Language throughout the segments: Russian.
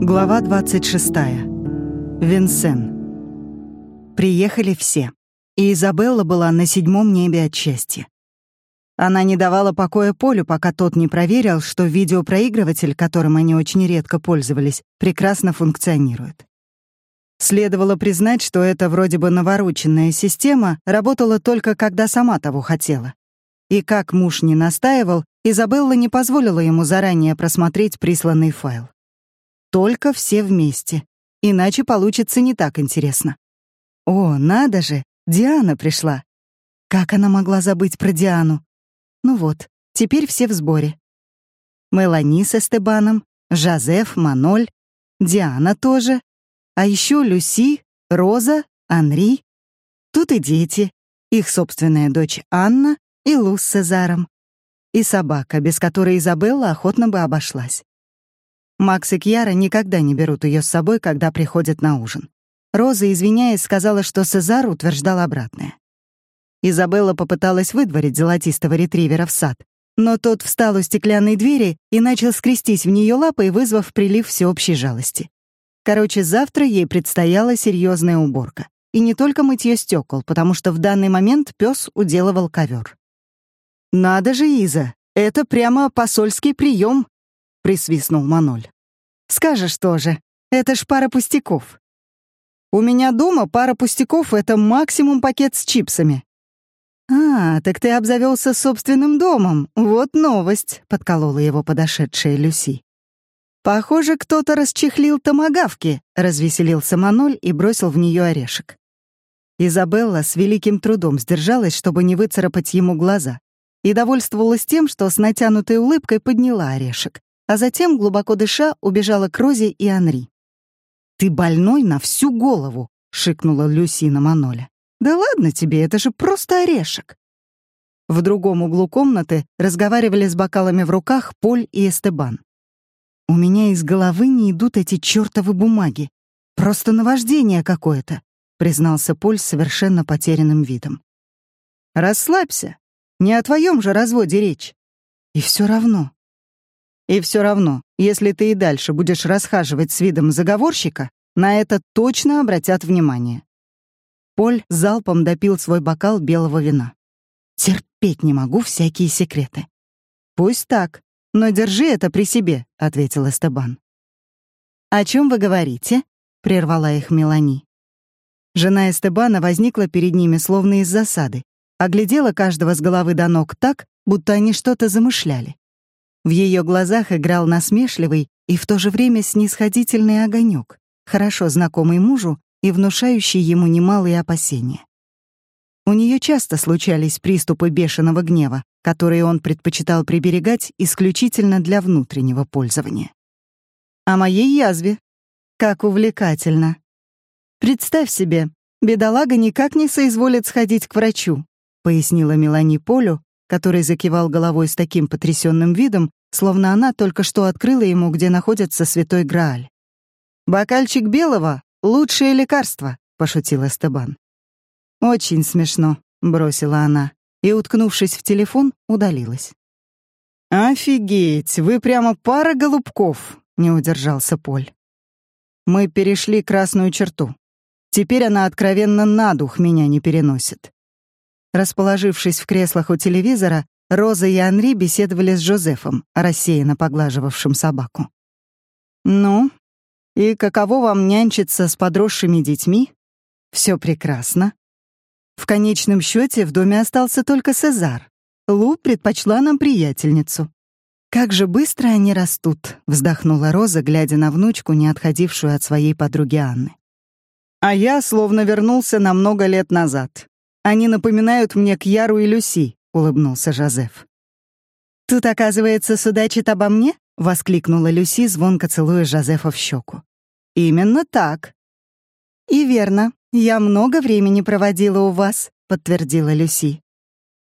Глава 26. Винсен. Приехали все, и Изабелла была на седьмом небе от счастья. Она не давала покоя Полю, пока тот не проверил, что видеопроигрыватель, которым они очень редко пользовались, прекрасно функционирует. Следовало признать, что эта вроде бы навороченная система работала только когда сама того хотела. И как муж не настаивал, Изабелла не позволила ему заранее просмотреть присланный файл. Только все вместе. Иначе получится не так интересно. О, надо же, Диана пришла. Как она могла забыть про Диану? Ну вот, теперь все в сборе. Мелани с Эстебаном, Жозеф, Маноль, Диана тоже, а еще Люси, Роза, Анри. Тут и дети, их собственная дочь Анна и Лу с Цезаром. И собака, без которой Изабелла охотно бы обошлась. Макс и Кьяра никогда не берут ее с собой, когда приходят на ужин. Роза, извиняясь, сказала, что Сезар утверждал обратное. Изабелла попыталась выдворить золотистого ретривера в сад, но тот встал у стеклянной двери и начал скрестись в нее лапой, вызвав прилив всеобщей жалости. Короче, завтра ей предстояла серьезная уборка. И не только мытье стекол, потому что в данный момент пес уделывал ковер. «Надо же, Иза, это прямо посольский прием, присвистнул Маноль. «Скажешь тоже, это ж пара пустяков». «У меня дома пара пустяков — это максимум пакет с чипсами». «А, так ты обзавелся собственным домом. Вот новость», — подколола его подошедшая Люси. «Похоже, кто-то расчехлил томагавки», — развеселился Маноль и бросил в нее орешек. Изабелла с великим трудом сдержалась, чтобы не выцарапать ему глаза, и довольствовалась тем, что с натянутой улыбкой подняла орешек, а затем, глубоко дыша, убежала к Розе и Анри. «Ты больной на всю голову!» — шикнула Люси на Маноля. «Да ладно тебе, это же просто орешек!» В другом углу комнаты разговаривали с бокалами в руках Поль и Эстебан. «У меня из головы не идут эти чёртовы бумаги. Просто наваждение какое-то», — признался Поль с совершенно потерянным видом. «Расслабься. Не о твоем же разводе речь. И все равно. И все равно, если ты и дальше будешь расхаживать с видом заговорщика, на это точно обратят внимание. Поль залпом допил свой бокал белого вина. «Терпеть не могу всякие секреты». «Пусть так, но держи это при себе», — ответил Эстебан. «О чем вы говорите?» — прервала их Мелани. Жена Эстебана возникла перед ними словно из засады, оглядела каждого с головы до ног так, будто они что-то замышляли. В ее глазах играл насмешливый и в то же время снисходительный огонек, хорошо знакомый мужу и внушающий ему немалые опасения. У нее часто случались приступы бешеного гнева, которые он предпочитал приберегать исключительно для внутреннего пользования. О моей язве. Как увлекательно. Представь себе, бедолага никак не соизволит сходить к врачу, пояснила Мелани Полю, который закивал головой с таким потрясенным видом, словно она только что открыла ему, где находится святой Грааль. «Бокальчик белого — лучшее лекарство», — пошутил Эстебан. «Очень смешно», — бросила она, и, уткнувшись в телефон, удалилась. «Офигеть, вы прямо пара голубков», — не удержался Поль. «Мы перешли красную черту. Теперь она откровенно на дух меня не переносит». Расположившись в креслах у телевизора, Роза и Анри беседовали с Жозефом, рассеянно поглаживавшим собаку. «Ну, и каково вам нянчиться с подросшими детьми? Все прекрасно. В конечном счете в доме остался только Сезар. Лу предпочла нам приятельницу. «Как же быстро они растут», — вздохнула Роза, глядя на внучку, не отходившую от своей подруги Анны. «А я словно вернулся на много лет назад. Они напоминают мне Кьяру и Люси, улыбнулся Жозеф. «Тут, оказывается, судачит обо мне?» — воскликнула Люси, звонко целуя Жозефа в щеку. «Именно так». «И верно, я много времени проводила у вас», — подтвердила Люси.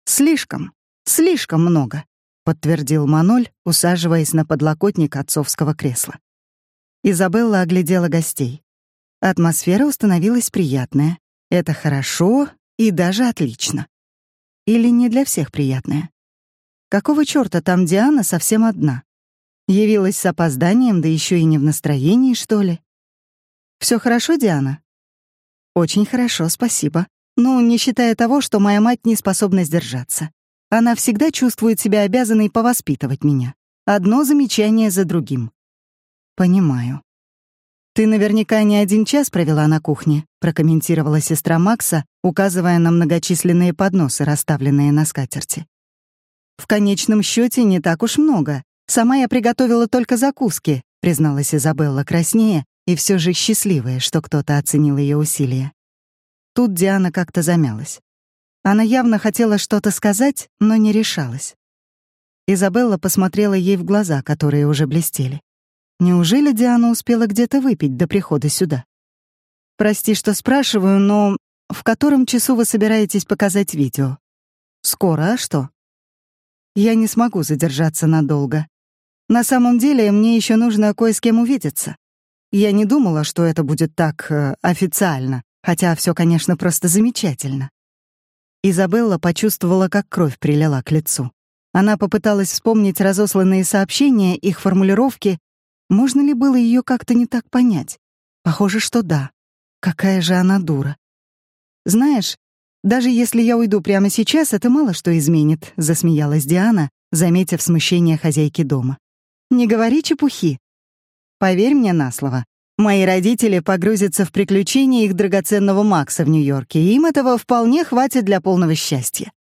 «Слишком, слишком много», — подтвердил Маноль, усаживаясь на подлокотник отцовского кресла. Изабелла оглядела гостей. Атмосфера установилась приятная. Это хорошо и даже отлично. Или не для всех приятная? Какого чёрта там Диана совсем одна? Явилась с опозданием, да еще и не в настроении, что ли? Все хорошо, Диана? Очень хорошо, спасибо. Ну, не считая того, что моя мать не способна сдержаться. Она всегда чувствует себя обязанной повоспитывать меня. Одно замечание за другим. Понимаю. «Ты наверняка не один час провела на кухне», прокомментировала сестра Макса, указывая на многочисленные подносы, расставленные на скатерти. «В конечном счете не так уж много. Сама я приготовила только закуски», призналась Изабелла краснее и все же счастливая, что кто-то оценил ее усилия. Тут Диана как-то замялась. Она явно хотела что-то сказать, но не решалась. Изабелла посмотрела ей в глаза, которые уже блестели. Неужели Диана успела где-то выпить до прихода сюда? Прости, что спрашиваю, но в котором часу вы собираетесь показать видео? Скоро, а что? Я не смогу задержаться надолго. На самом деле, мне еще нужно кое с кем увидеться. Я не думала, что это будет так э, официально, хотя все, конечно, просто замечательно. Изабелла почувствовала, как кровь прилила к лицу. Она попыталась вспомнить разосланные сообщения, их формулировки можно ли было ее как-то не так понять? Похоже, что да. Какая же она дура. Знаешь, даже если я уйду прямо сейчас, это мало что изменит, засмеялась Диана, заметив смущение хозяйки дома. Не говори чепухи. Поверь мне на слово. Мои родители погрузятся в приключения их драгоценного Макса в Нью-Йорке, и им этого вполне хватит для полного счастья.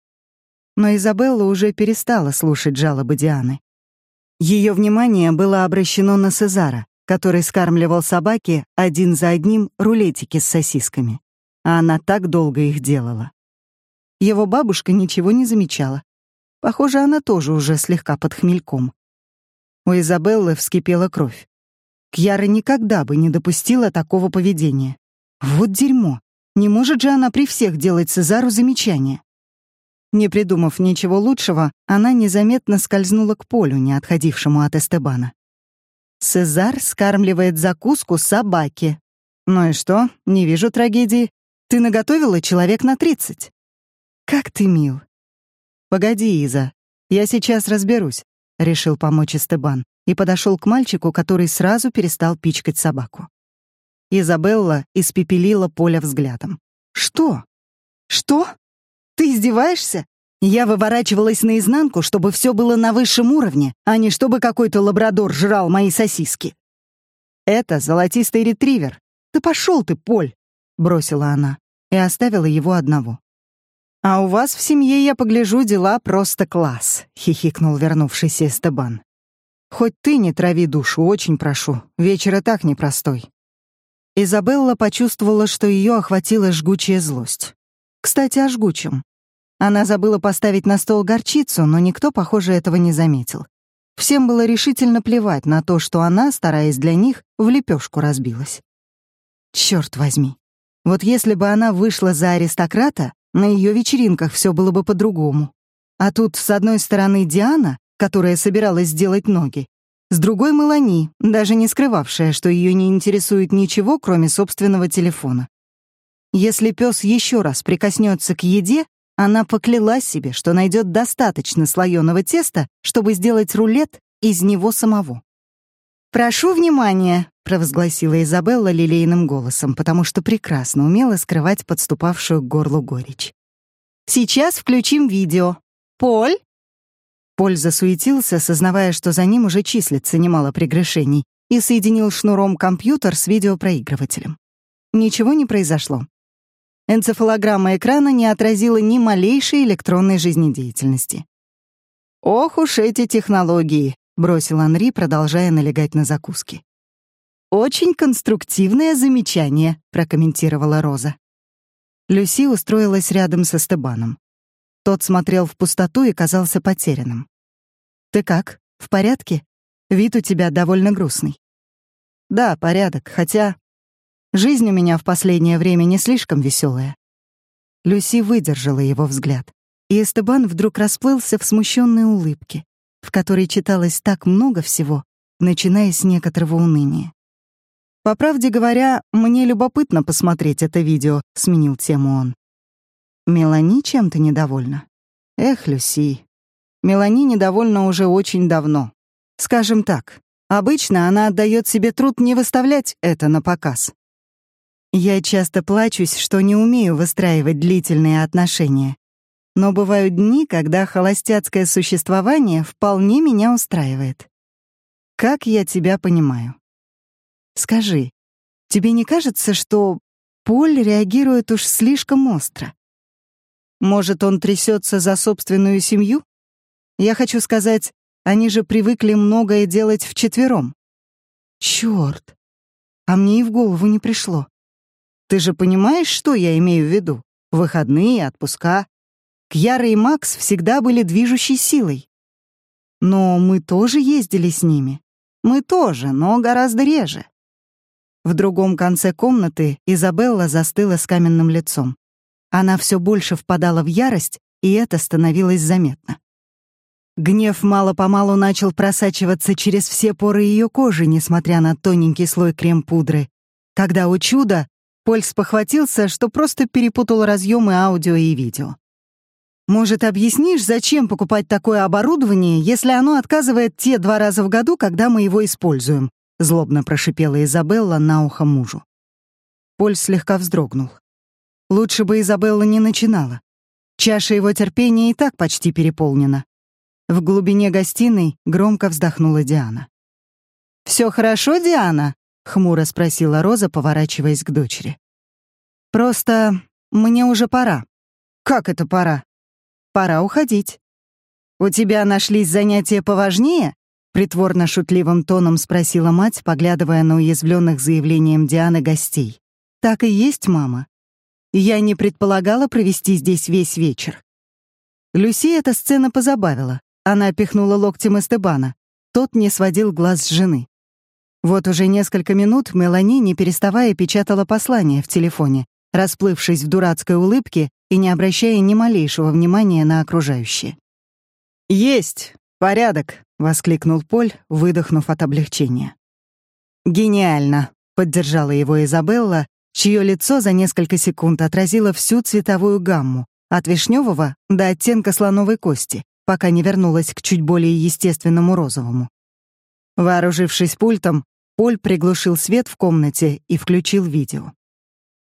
Но Изабелла уже перестала слушать жалобы Дианы. Ее внимание было обращено на Сезара, который скармливал собаке один за одним рулетики с сосисками. А она так долго их делала. Его бабушка ничего не замечала. Похоже, она тоже уже слегка под хмельком. У Изабеллы вскипела кровь. Кьяра никогда бы не допустила такого поведения. Вот дерьмо. Не может же она при всех делать Сезару замечания. Не придумав ничего лучшего, она незаметно скользнула к полю, не отходившему от Эстебана. Сезар скармливает закуску собаке. Ну и что? Не вижу трагедии. Ты наготовила человек на тридцать. Как ты мил. Погоди, Иза. Я сейчас разберусь, решил помочь Эстебан и подошел к мальчику, который сразу перестал пичкать собаку. Изабелла испепелила Поля взглядом. «Что? Что?» Ты издеваешься? Я выворачивалась наизнанку, чтобы все было на высшем уровне, а не чтобы какой-то лабрадор жрал мои сосиски. Это золотистый ретривер. Да пошел ты, Поль, бросила она и оставила его одного. А у вас в семье, я погляжу, дела просто класс, хихикнул вернувшийся Эстебан. Хоть ты не трави душу, очень прошу. Вечер и так непростой. Изабелла почувствовала, что ее охватила жгучая злость. Кстати, о жгучем. Она забыла поставить на стол горчицу, но никто, похоже, этого не заметил. Всем было решительно плевать на то, что она, стараясь для них, в лепешку разбилась. Черт возьми. Вот если бы она вышла за аристократа, на ее вечеринках все было бы по-другому. А тут, с одной стороны, Диана, которая собиралась сделать ноги, с другой — Мелани, даже не скрывавшая, что ее не интересует ничего, кроме собственного телефона. Если пес еще раз прикоснется к еде, она поклялась себе, что найдет достаточно слоеного теста, чтобы сделать рулет из него самого. «Прошу внимания», — провозгласила Изабелла лилейным голосом, потому что прекрасно умела скрывать подступавшую к горлу горечь. «Сейчас включим видео. Поль?» Поль засуетился, сознавая, что за ним уже числится немало прегрешений, и соединил шнуром компьютер с видеопроигрывателем. Ничего не произошло. Энцефалограмма экрана не отразила ни малейшей электронной жизнедеятельности. «Ох уж эти технологии!» — бросил Анри, продолжая налегать на закуски. «Очень конструктивное замечание», — прокомментировала Роза. Люси устроилась рядом со Стебаном. Тот смотрел в пустоту и казался потерянным. «Ты как? В порядке? Вид у тебя довольно грустный». «Да, порядок, хотя Жизнь у меня в последнее время не слишком веселая. Люси выдержала его взгляд, и Эстебан вдруг расплылся в смущенной улыбке, в которой читалось так много всего, начиная с некоторого уныния. «По правде говоря, мне любопытно посмотреть это видео», — сменил тему он. «Мелани чем-то недовольна?» «Эх, Люси, Мелани недовольна уже очень давно. Скажем так, обычно она отдает себе труд не выставлять это на показ. Я часто плачусь, что не умею выстраивать длительные отношения. Но бывают дни, когда холостяцкое существование вполне меня устраивает. Как я тебя понимаю? Скажи, тебе не кажется, что Поль реагирует уж слишком остро? Может, он трясется за собственную семью? Я хочу сказать, они же привыкли многое делать вчетвером. Чёрт! А мне и в голову не пришло. Ты же понимаешь, что я имею в виду? Выходные, отпуска. Кьяра и Макс всегда были движущей силой. Но мы тоже ездили с ними. Мы тоже, но гораздо реже. В другом конце комнаты Изабелла застыла с каменным лицом. Она все больше впадала в ярость, и это становилось заметно. Гнев мало-помалу начал просачиваться через все поры ее кожи, несмотря на тоненький слой крем-пудры. Когда, у чуда, Поль спохватился, что просто перепутал разъемы аудио и видео. «Может, объяснишь, зачем покупать такое оборудование, если оно отказывает те два раза в году, когда мы его используем?» — злобно прошипела Изабелла на ухо мужу. Поль слегка вздрогнул. Лучше бы Изабелла не начинала. Чаша его терпения и так почти переполнена. В глубине гостиной громко вздохнула Диана. «Все хорошо, Диана?» — хмуро спросила Роза, поворачиваясь к дочери. «Просто мне уже пора». «Как это пора?» «Пора уходить». «У тебя нашлись занятия поважнее?» — притворно-шутливым тоном спросила мать, поглядывая на уязвленных заявлением Дианы гостей. «Так и есть, мама. Я не предполагала провести здесь весь вечер». Люси эта сцена позабавила. Она пихнула локтем Эстебана. Тот не сводил глаз с жены. Вот уже несколько минут Мелани, не переставая, печатала послание в телефоне, расплывшись в дурацкой улыбке и не обращая ни малейшего внимания на окружающее. «Есть! Порядок!» — воскликнул Поль, выдохнув от облегчения. «Гениально!» — поддержала его Изабелла, чье лицо за несколько секунд отразило всю цветовую гамму, от вишневого до оттенка слоновой кости, пока не вернулась к чуть более естественному розовому. Вооружившись пультом, Поль приглушил свет в комнате и включил видео.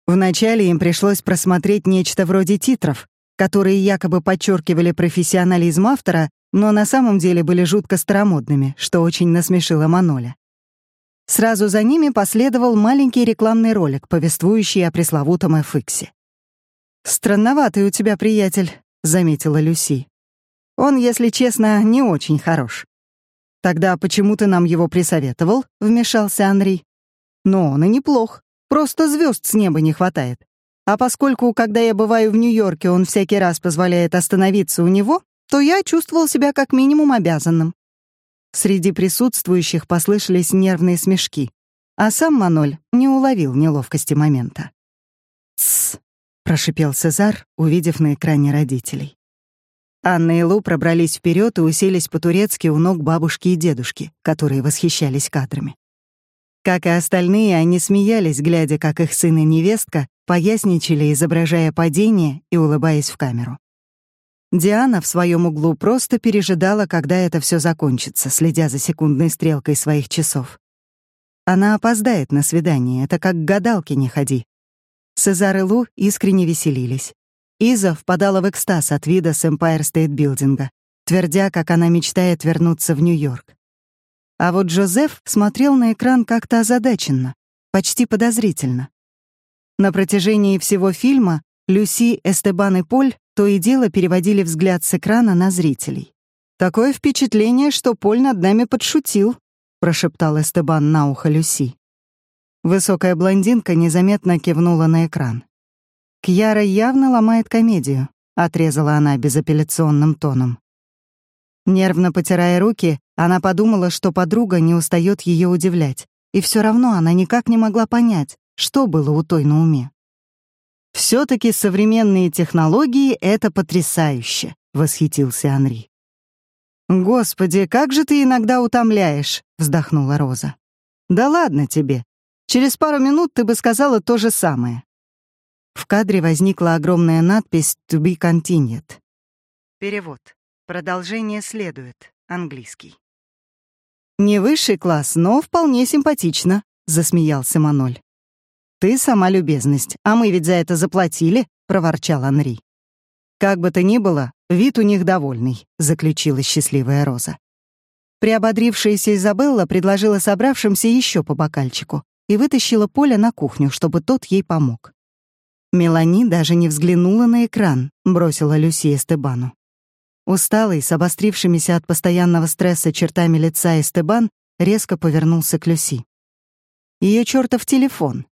Вначале им пришлось просмотреть нечто вроде титров, которые якобы подчеркивали профессионализм автора, но на самом деле были жутко старомодными, что очень насмешило Маноля. Сразу за ними последовал маленький рекламный ролик, повествующий о пресловутом FX. «Странноватый у тебя приятель», — заметила Люси. «Он, если честно, не очень хорош. «Тогда почему ты нам его присоветовал?» — вмешался Анри. «Но он и неплох. Просто звезд с неба не хватает. А поскольку, когда я бываю в Нью-Йорке, он всякий раз позволяет остановиться у него, то я чувствовал себя как минимум обязанным». Среди присутствующих послышались нервные смешки, а сам Маноль не уловил неловкости момента. «Тссс», — прошипел Сезар, увидев на экране родителей. Анна и Лу пробрались вперед и уселись по-турецки у ног бабушки и дедушки, которые восхищались кадрами. Как и остальные, они смеялись, глядя, как их сын и невестка поясничали, изображая падение и улыбаясь в камеру. Диана в своем углу просто пережидала, когда это все закончится, следя за секундной стрелкой своих часов. Она опоздает на свидание, это как к гадалке не ходи. Сезар и Лу искренне веселились. Иза впадала в экстаз от вида с Empire State Building, твердя, как она мечтает вернуться в Нью-Йорк. А вот Джозеф смотрел на экран как-то озадаченно, почти подозрительно. На протяжении всего фильма Люси, Эстебан и Поль то и дело переводили взгляд с экрана на зрителей. «Такое впечатление, что Поль над нами подшутил», — прошептал Эстебан на ухо Люси. Высокая блондинка незаметно кивнула на экран. «Кьяра явно ломает комедию», — отрезала она безапелляционным тоном. Нервно потирая руки, она подумала, что подруга не устает ее удивлять, и все равно она никак не могла понять, что было у той на уме. «Все-таки современные технологии — это потрясающе», — восхитился Анри. «Господи, как же ты иногда утомляешь», — вздохнула Роза. «Да ладно тебе. Через пару минут ты бы сказала то же самое. В кадре возникла огромная надпись «To be continued». Перевод. Продолжение следует. Английский. Не высший класс, но вполне симпатично», — засмеялся Маноль. «Ты сама любезность, а мы ведь за это заплатили», — проворчал Анри. «Как бы то ни было, вид у них довольный», — заключила счастливая Роза. Приободрившаяся Изабелла предложила собравшимся еще по бокальчику и вытащила Поля на кухню, чтобы тот ей помог. Мелани даже не взглянула на экран, бросила Люси Эстебану. Усталый, с обострившимися от постоянного стресса чертами лица Эстебан резко повернулся к Люси. Ее чертов телефон.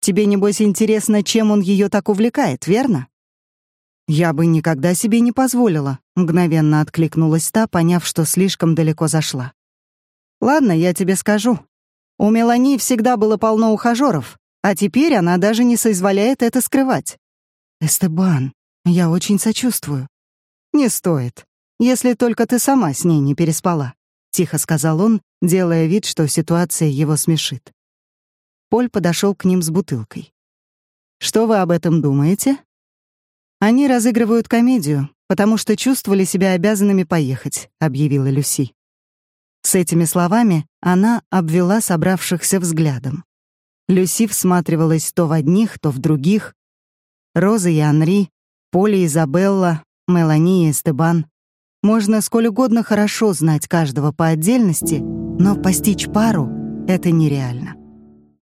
Тебе, небось, интересно, чем он ее так увлекает, верно?» «Я бы никогда себе не позволила», — мгновенно откликнулась та, поняв, что слишком далеко зашла. «Ладно, я тебе скажу. У Мелани всегда было полно ухажеров, а теперь она даже не соизволяет это скрывать». «Эстебан, я очень сочувствую». «Не стоит, если только ты сама с ней не переспала», — тихо сказал он, делая вид, что ситуация его смешит. Поль подошел к ним с бутылкой. «Что вы об этом думаете?» «Они разыгрывают комедию, потому что чувствовали себя обязанными поехать», — объявила Люси. С этими словами она обвела собравшихся взглядом. Люси всматривалась то в одних, то в других. Роза и Анри, Поля и Изабелла, Мелани и Эстебан. Можно сколь угодно хорошо знать каждого по отдельности, но постичь пару — это нереально.